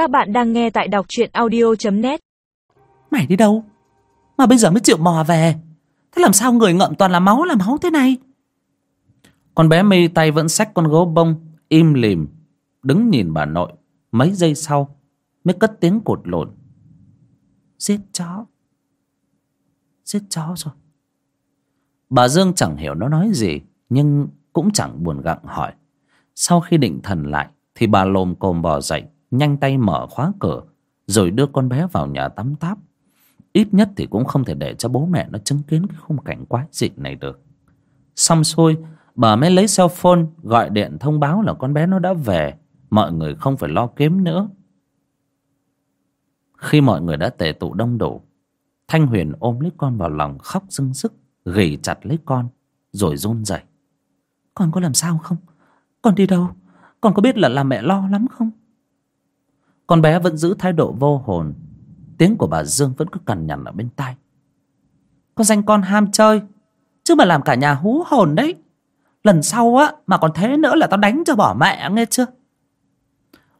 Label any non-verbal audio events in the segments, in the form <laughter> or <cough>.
Các bạn đang nghe tại đọc truyện audio.net Mày đi đâu? Mà bây giờ mới chịu mò về. Thế làm sao người ngậm toàn là máu là máu thế này? Con bé mi tay vẫn xách con gấu bông, Im lìm, Đứng nhìn bà nội. Mấy giây sau, Mới cất tiếng cột lộn. Giết chó. Giết chó rồi. Bà Dương chẳng hiểu nó nói gì, Nhưng cũng chẳng buồn gặng hỏi. Sau khi định thần lại, Thì bà lồm cồm bò dậy. Nhanh tay mở khóa cửa, Rồi đưa con bé vào nhà tắm táp. Ít nhất thì cũng không thể để cho bố mẹ nó chứng kiến Cái khung cảnh quái dị này được. Xong xuôi, Bà mới lấy cell phone, Gọi điện thông báo là con bé nó đã về. Mọi người không phải lo kiếm nữa. Khi mọi người đã tề tụ đông đủ, Thanh Huyền ôm lấy con vào lòng khóc dưng sức Gỉ chặt lấy con, Rồi run rẩy. Con có làm sao không? Con đi đâu? Con có biết là làm mẹ lo lắm không? Con bé vẫn giữ thái độ vô hồn. Tiếng của bà Dương vẫn cứ cằn nhằn ở bên tai. Con danh con ham chơi, Chứ mà làm cả nhà hú hồn đấy. Lần sau á, mà còn thế nữa là tao đánh cho bỏ mẹ, nghe chưa?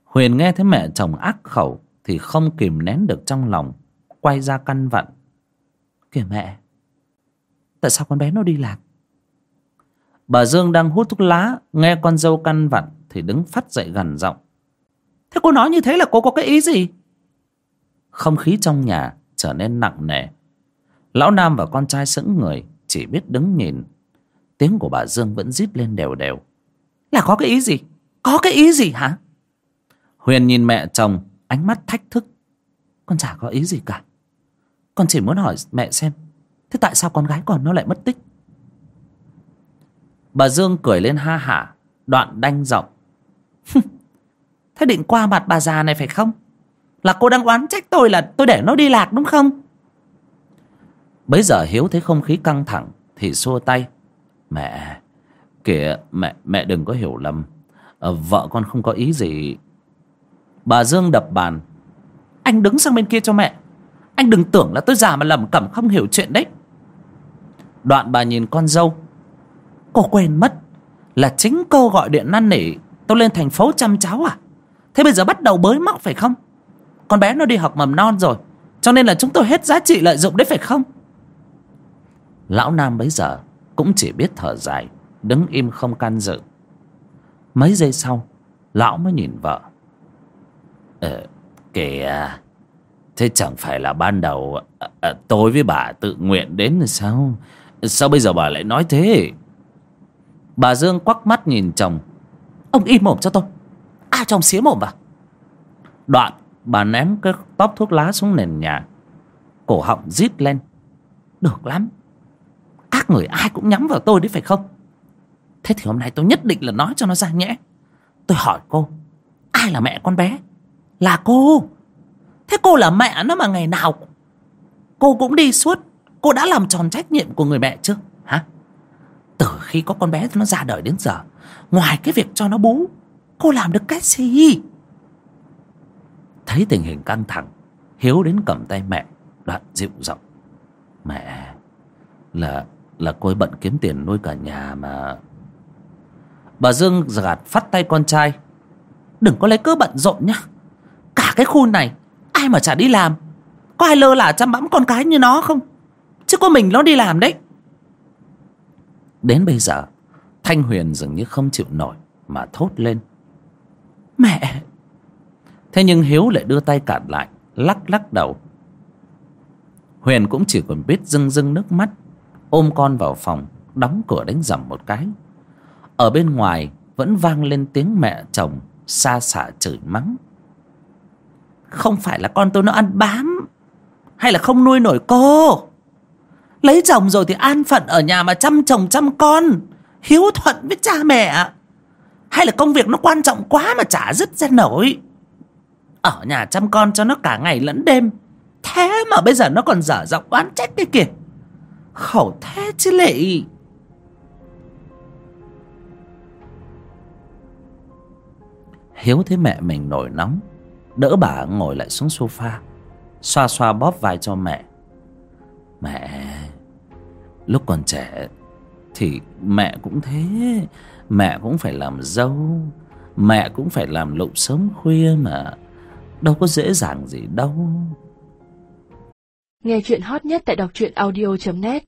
Huyền nghe thấy mẹ chồng ác khẩu Thì không kìm nén được trong lòng, Quay ra căn vặn. Kìa mẹ, Tại sao con bé nó đi lạc? Bà Dương đang hút thuốc lá, Nghe con dâu căn vặn Thì đứng phát dậy gần giọng. Thế cô nói như thế là cô có cái ý gì? Không khí trong nhà Trở nên nặng nề. Lão Nam và con trai sững người, Chỉ biết đứng nhìn. Tiếng của bà Dương vẫn rít lên đều đều. Là có cái ý gì? Có cái ý gì hả? Huyền nhìn mẹ chồng, Ánh mắt thách thức. Con chả có ý gì cả. Con chỉ muốn hỏi mẹ xem, Thế tại sao con gái con nó lại mất tích? Bà Dương cười lên ha hả, Đoạn đanh giọng. <laughs> Thế định qua mặt bà già này phải không? Là cô đang oán trách tôi là tôi để nó đi lạc đúng không? Bấy giờ Hiếu thấy không khí căng thẳng Thì xua tay. Mẹ Kìa mẹ mẹ đừng có hiểu lầm. À, Vợ con không có ý gì. Bà Dương đập bàn. Anh đứng sang bên kia cho mẹ. Anh đừng tưởng là tôi già mà lầm cẩm không hiểu chuyện đấy. Đoạn bà nhìn con dâu. Cô quên mất Là chính cô gọi điện năn nỉ. Tôi lên thành phố chăm cháu à Thế bây giờ bắt đầu bới móc phải không? Con bé nó đi học mầm non rồi Cho nên là chúng tôi hết giá trị lợi dụng đấy phải không? Lão Nam bấy giờ Cũng chỉ biết thở dài Đứng im không can dự. Mấy giây sau Lão mới nhìn vợ. Ờ kìa Thế chẳng phải là ban đầu à, à, Tôi với bà tự nguyện đến là sao? Sao bây giờ bà lại nói thế? Bà Dương quắc mắt nhìn chồng. Ông im mồm cho tôi trong cho xía mồm vào Đoạn, bà ném cái tóp thuốc lá xuống nền nhà. Cổ họng rít lên. Được lắm. Các người ai cũng nhắm vào tôi đấy phải không? Thế thì hôm nay tôi nhất định là nói cho nó ra nhẽ Tôi hỏi cô, Ai là mẹ con bé? Là cô. Thế cô là mẹ nó mà ngày nào? Cô cũng đi suốt. Cô đã làm tròn trách nhiệm của người mẹ chưa? Hả? Từ khi có con bé nó ra đời đến giờ, Ngoài cái việc cho nó bú Cô làm được cái gì? Thấy tình hình căng thẳng, Hiếu đến cầm tay mẹ, Đoạn dịu giọng. Mẹ, Là là cô ấy bận kiếm tiền nuôi cả nhà mà. Bà Dương gạt phát tay con trai. Đừng có lấy cớ bận rộn nhá. Cả cái khu này, Ai mà chả đi làm? Có ai lơ là chăm bẵm con cái như nó không? Chứ có mình nó đi làm đấy. Đến bây giờ, Thanh Huyền dường như không chịu nổi Mà thốt lên. Mẹ! Thế nhưng Hiếu lại đưa tay cản lại, Lắc lắc đầu. Huyền cũng chỉ còn biết rưng rưng nước mắt, Ôm con vào phòng, Đóng cửa đánh dầm một cái. Ở bên ngoài Vẫn vang lên tiếng mẹ chồng Xa xả chửi mắng. Không phải là con tôi nó ăn bám, Hay là không nuôi nổi cô? Lấy chồng rồi thì an phận ở nhà mà chăm chồng chăm con. Hiếu thuận với cha mẹ. Hay là công việc nó quan trọng quá mà chả dứt ra nổi? Ở nhà chăm con cho nó cả ngày lẫn đêm, Thế mà bây giờ nó còn dở giọng oán trách cái kìa. Khổ thế chứ lệ Hiếu thấy mẹ mình nổi nóng, Đỡ bà ngồi lại xuống sofa, Xoa xoa bóp vai cho mẹ. Mẹ, Lúc còn trẻ Thì mẹ cũng thế. Mẹ cũng phải làm dâu, Mẹ cũng phải làm lụng sớm khuya mà. Đâu có dễ dàng gì đâu. Nghe chuyện hot nhất tại đọc truyện audio.net